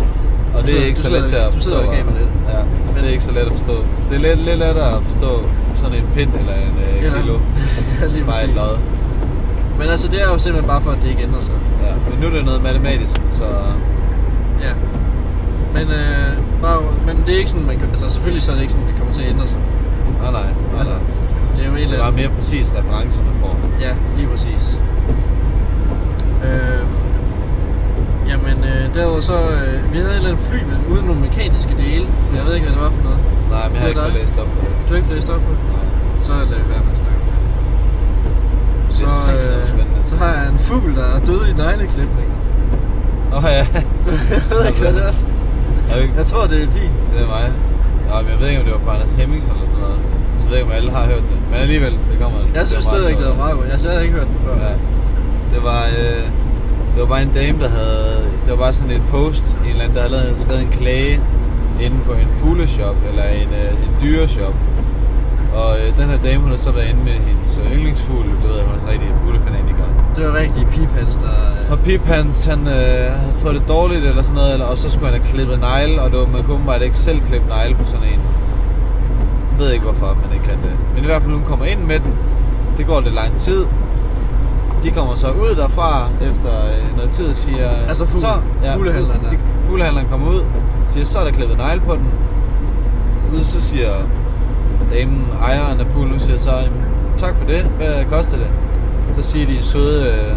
Og det Du er ikke så let til at du forstå. sidder og gaber lidt. Ja, men det er ikke så let at forstå. Det er lidt, lidt lettere at forstå sådan en pind eller en øh, kilo. [laughs] ja, lige Bare et præcis. lod. Men altså, det er jo simpelthen bare for, at det ikke ændrer sig. Ja. Men nu er det noget matematisk, så Ja. Men, øh, bare, men det er ikke sådan, man kan, altså selvfølgelig så er det ikke sådan, det kommer til at ændre sig. nej nej. nej, Altså, det er jo en Det er bare mere præcis reference, man får. Ja, lige præcis. Øh, jamen, øh, derudover så... Øh, vi havde et eller andet fly, men uden nogle mekaniske dele. Jeg ved ikke, hvad det var for noget. Nej, men jeg har Det ikke fået læst op på det. Du har ikke læst op på det? Nej. Så lader vi være med noget spændende. så har jeg en fugl, der er død i negleklipning. Åh ja, jeg ved ikke, hvad det er. Ikke- Jeg tror, det er din. det er mig. Ja, men jeg ved ikke, om det var på Anders Hemmingsen eller sådan noget. Så jeg ved ikke, om alle har hørt det. Men alligevel, det kommer. Jeg synes stadigvæk, det var meget godt. Jeg har ikke hørt den før. Ja. Det var, øh, det var bare en dame, der havde... Det var bare sådan et post, en eller anden, der havde skrevet en klage inde på en fugleshop, eller en, øh, en dyreshop. Og øh, den her dame, hun har så været inde med hendes øh, yndlingsfugl. Du ved, hun er så rigtig fuglefanatiker. Det var rigtig piphans, der... øh, Og Pip, han, han øh, havde fået det dårligt eller sådan noget, eller, og så skulle han have klippet negle, og det var, man kunne åbenbart ikke selv klippe negle på sådan en. Jeg ved ikke, hvorfor man ikke kan det. Men i hvert fald, hun kommer ind med den. Det går lidt lang tid. De kommer så ud derfra efter øh, noget tid og siger... Altså fugle- så, fuglehandleren de- Fuglehandleren kommer ud siger, så er der klippet negle på den. Og så siger damen, ejeren af fuglen, nu siger så, "Jamen, tak for det, hvad koster det? Så siger de søde, øh,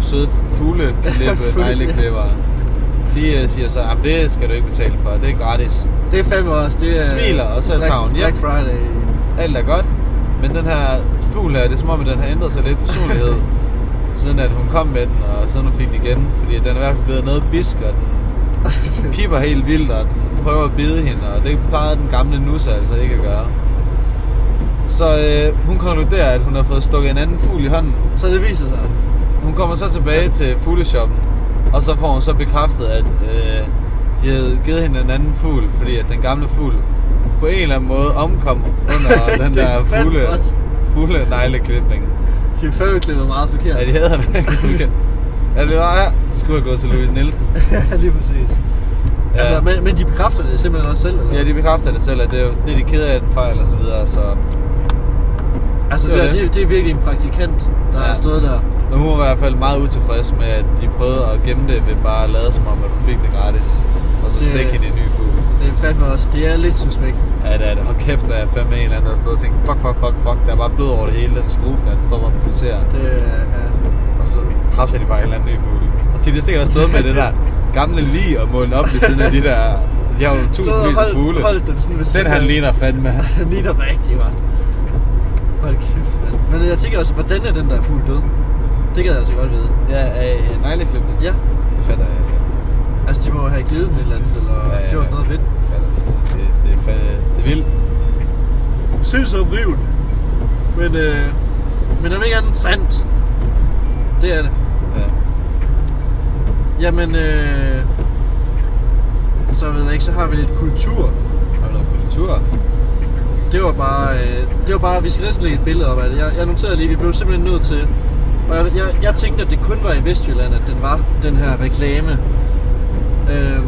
søde fugleklippe, Fugle, [laughs] negleklipper. De øh, siger så, at det skal du ikke betale for, det er gratis. Det er fandme også. Det er Smiler, og så Black, tager hun hjem. Black Friday. Alt er godt, men den her fugl her, det er som om, at den har ændret sig lidt personlighed, [laughs] siden at hun kom med den, og siden hun fik den igen. Fordi den er i hvert fald blevet noget bisk, og den [laughs] pipper helt vildt, og den prøver at bide hende, og det plejede den gamle nusse altså ikke at gøre. Så øh, hun konkluderer, at hun har fået stukket en anden fugl i hånden. Så det viser sig. Hun kommer så tilbage til fugleshoppen, og så får hun så bekræftet, at øh, de havde givet hende en anden fugl, fordi at den gamle fugl på en eller anden måde omkom under [laughs] den Det er der fugle, fugle negleklipning. De fandme klippet meget forkert. Ja, de havde virkelig. [laughs] Ja, det var ja. Skulle have gået til Louise Nielsen. [laughs] Ja, lige præcis. Ja. Altså, men, men de bekræfter det simpelthen også selv, eller? Ja, de bekræfter det selv, at det er, jo- det er de kede af den fejl og så videre, så... altså, det det, er, det. det, det er virkelig en praktikant, der Ja. er stået der. Men hun var i hvert fald meget utilfreds med, at de prøvede at gemme det ved bare at lade som om, at hun fik det gratis. Og så Det- stikke hende en ny fugl. Det er fandme også, det er lidt suspekt. Ja, det er det. Hold kæft, der er fandme en eller anden, der stod og tænkte, fuck, fuck, fuck, fuck, der er bare blod over det hele, den strup, der den står og pulserer. Det er, ja. Og så hapser de bare en eller anden ny fugl. Og de er sikkert har stået med [laughs] det der gamle lig og målt op ved siden af de der... De har jo Stod og tusindvis af holdt- fugle. holdt den sådan ved Den han ligner fandme. [laughs] Den ligner rigtig godt. Hold kæft, mand. Men jeg tænker også, hvordan er den der fugl død? Det gad jeg altså godt vide. Ja, af negleklipning. Ja, Fatter jeg. altså de må have givet den et eller andet, eller Ja, ja, gjort noget ved den. Fatter det, det, er fandme, det er vildt. Sindssygt riven. Men, øh, men om ikke andet sandt. Det er det. Ja. Jamen, øh, så ved jeg ikke, så har vi lidt kultur. Har du noget kultur? Det var bare, øh, det var bare, vi skal næsten lægge et billede op af det. Jeg, jeg noterede lige, vi blev simpelthen nødt til, og jeg, jeg, jeg tænkte, at det kun var i Vestjylland, at den var, den her reklame. Øhm,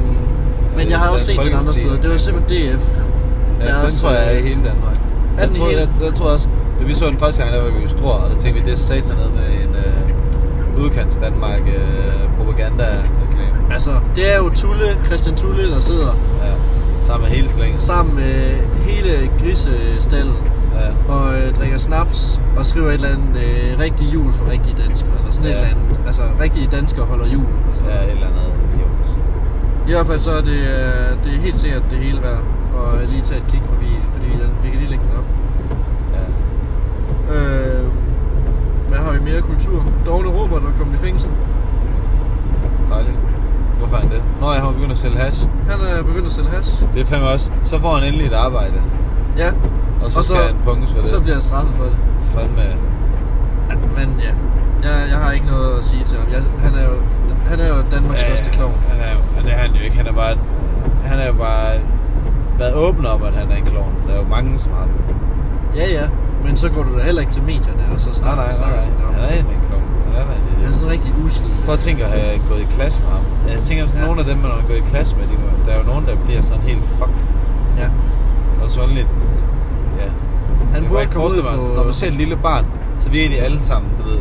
men det jeg har også set den andre steder. Det var simpelthen DF. Ja, Der er den også, tror jeg er i øh, hele Danmark. er Jeg tror, hele- jeg, jeg, tror også, da vi så den første gang, der var vi i Struer, og der tænkte vi, det er satan med en øh, udkants Danmark øh, propaganda reklame. Altså, det er jo Tulle, Christian Tulle, der sidder Ja. Sammen med hele slængen. sammen med hele grisestallen Ja. og øh, drikker snaps og skriver et eller andet øh, rigtig jul for rigtige danskere, eller sådan Ja. et eller andet. Altså, rigtige danskere holder jul. Og sådan Ja, noget. et eller andet. Idiot. I hvert fald så er det, øh, det er helt sikkert det hele værd at lige tage et kig forbi, fordi den, vi kan lige lægge den op. Ja. Øh, hvad har vi mere kultur? Dogne Robert er kommet i fængsel. Dejligt. Hvorfor er han det? Nå, jeg har begyndt at sælge hash. Han er begyndt at sælge hash. Det er fandme også. Så får han endelig et arbejde. Ja, Og så Og skal så- han punges for det. så bliver han straffet for det. Fandme. Ja, Men ja, jeg, jeg har ikke noget at sige til ham. Jeg, han er jo, han er jo Danmarks største klovn. Han er, jo- det er han jo ikke. Han er bare... Han er jo bare været åben om, at han er en klovn. Der er jo mange som ham. Ja, ja. Men så går du da heller ikke til medierne, og så Nej, snakker, nej, nej. snakker sådan om. Han er en klovn. Han er er sådan rigtig usel. Prøv at tænke at have gået i klasse med ham. Jeg tænker, at Ja. nogle af dem, man har gået i klasse med, de, der er jo nogen, der bliver sådan helt fucked. Ja. Og så lidt... Ja. Han Jeg burde ikke komme ud mig, på... Når man ser et lille barn, så virker de alle sammen, du ved,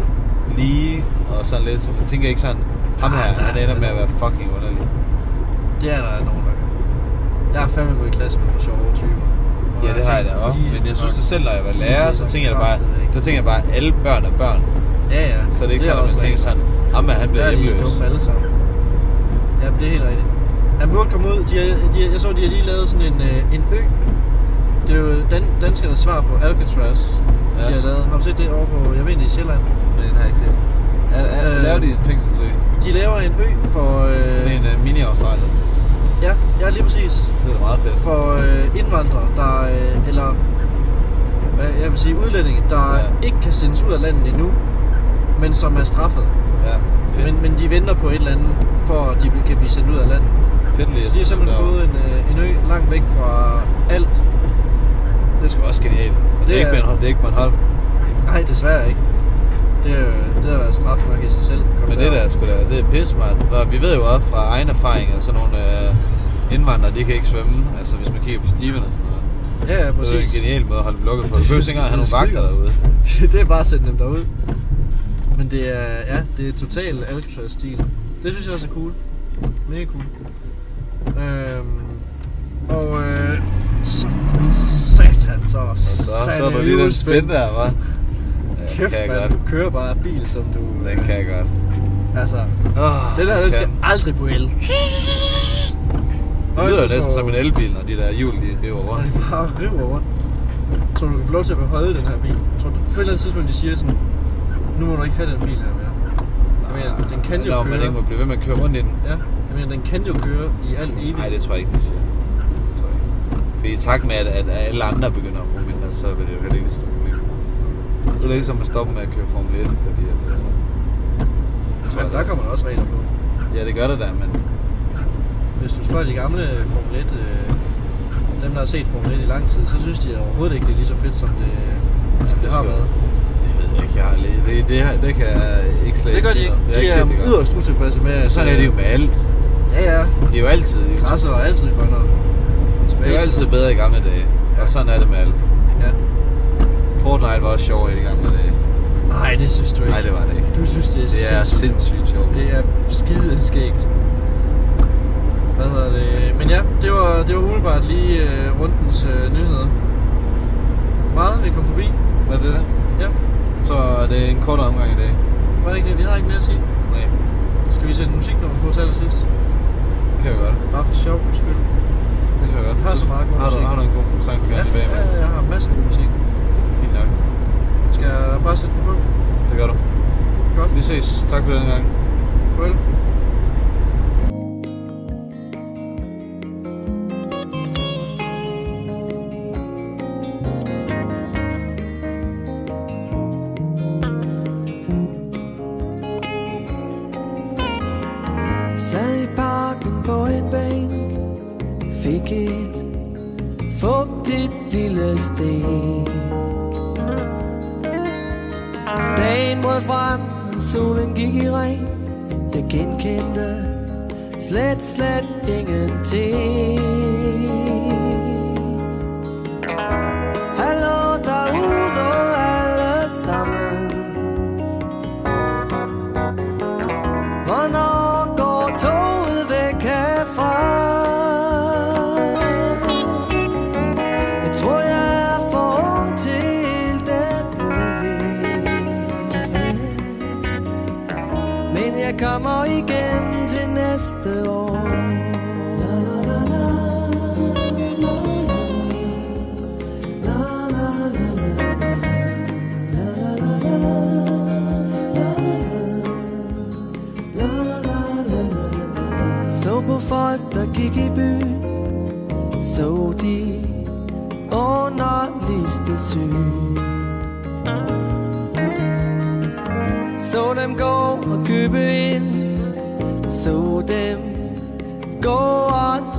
lige og sådan lidt. Så man tænker ikke sådan, ham Ah, her, der han er- ender med at være fucking underlig. Det er der nogen, der gør. Jeg har fandme gået i klasse med nogle sjove typer. Ja, det har jeg da også. Men jeg synes det selv, når jeg var lærer, er så tænker jeg bare, ikke. der tænker jeg bare, at alle børn er børn. Ja, ja. Så er det ikke sådan, at man tænker sådan, ham her, han bliver er de hjemløs. dumme alle sammen. Ja, det er helt rigtigt. Han burde komme ud. De er, de er, jeg så, de har lige lavet sådan en, øh, en ø. Det er jo dan, danskernes svar på Alcatraz. Ja. De har lavet. Har du set det over på, jeg mener det er i Sjælland? Men den har jeg ikke set. Er, er, Øh, laver de en fængselsø? De laver en ø for... Sådan Øh, en uh, mini-Australien. Ja, ja, lige præcis. Det er da meget fedt. For øh, indvandrere, der... Øh, eller... Hvad jeg vil sige, udlændinge, der Ja. ikke kan sendes ud af landet endnu, men som er straffet. Ja, fedt. Men, men de venter på et eller andet, for at de kan blive sendt ud af landet. fedt lige Så de har simpelthen fået en, øh, en ø langt væk fra alt. Det er sgu også genialt. Og det, Det er, ikke Bornholm, det er ikke Bornholm. Nej, desværre ikke. Det er, det været straf nok i sig selv. Kom Men det der sgu da, det er pissmart. Og vi ved jo også fra egen erfaring, at sådan nogle øh, indvandrere, de kan ikke svømme. Altså hvis man kigger på Steven og sådan noget. Ja, ja, Så det er en præcis. genial måde at holde dem lukket på. Du behøver ikke engang have nogle vagter derude. [laughs] det, det er bare at sende dem derud. Men det er, ja, det er total Alcatraz-stil. Det synes jeg også er cool. Mega cool. Øhm, og øh, så satan, så Og så, så er du lige den spænd der, hva'? Ja, Kæft, kan man, du kører bare bil, som du... Den kan jeg godt. Altså, Oh, den her, den skal aldrig på el. Det lyder jo næsten som en elbil, når de der hjul, de river rundt. det bare river rundt. Så du kan få lov til at beholde den her bil. Tror du, på et eller andet tidspunkt, de siger sådan, nu må du ikke have den bil her mere. Jeg mener, den kan jo Nå, køre. man ikke må blive ved med at køre rundt i den. Ja, jeg mener, den kan jo køre i al evighed. Nej, det tror jeg ikke, de siger. Det tror jeg ikke. For i takt med, at, at alle andre begynder at bruge mindre, så vil det jo heller ikke stort problem. Det er ikke som at stoppe med at køre Formel 1, fordi at, øh, det tror Men jeg, der kommer der også regler på. Ja, det gør det da, men Hvis du spørger de gamle Formel 1, øh, dem der har set Formel 1 i lang tid, så synes de overhovedet ikke, det er lige så fedt, som det, som det har det- været. det ved jeg ikke, jeg har lige. Det, det, det, det kan jeg ikke slet Det gør de ikke. Jeg De ikke er set, det yderst utilfredse med, at... Sådan er det jo med alt. Ja, ja. De er jo altid... Græsset var altid grønnere. Det er jo altid bedre i gamle dage. Og sådan er det med alt. Fortnite var også sjovere i de gamle dage. Nej, det synes du ikke. Nej, det var det ikke. Du synes, det er, Det er sindssygt sjovt. Det er skide skægt. Hvad hedder det? Men ja, det var, det var umiddelbart lige øh, rundens øh, nyheder. Meget, vi kom forbi. Hvad er det der? Ja, Så er det en kort omgang i dag. var det ikke det? Vi har ikke mere at sige. Nej, Skal vi sætte musiknummer på til allersidst? det kan vi godt. Bare for sjov skyld. Det kan vi godt. Vi har så meget god har du, har du en god sang, du Ja, gerne vil bag ja, med? ja, jeg har masser af god musik. Jeg bare sætte den på? Det gør du. Godt. Vi ses. Tak for den gang. Farvel. Slet, slet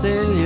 og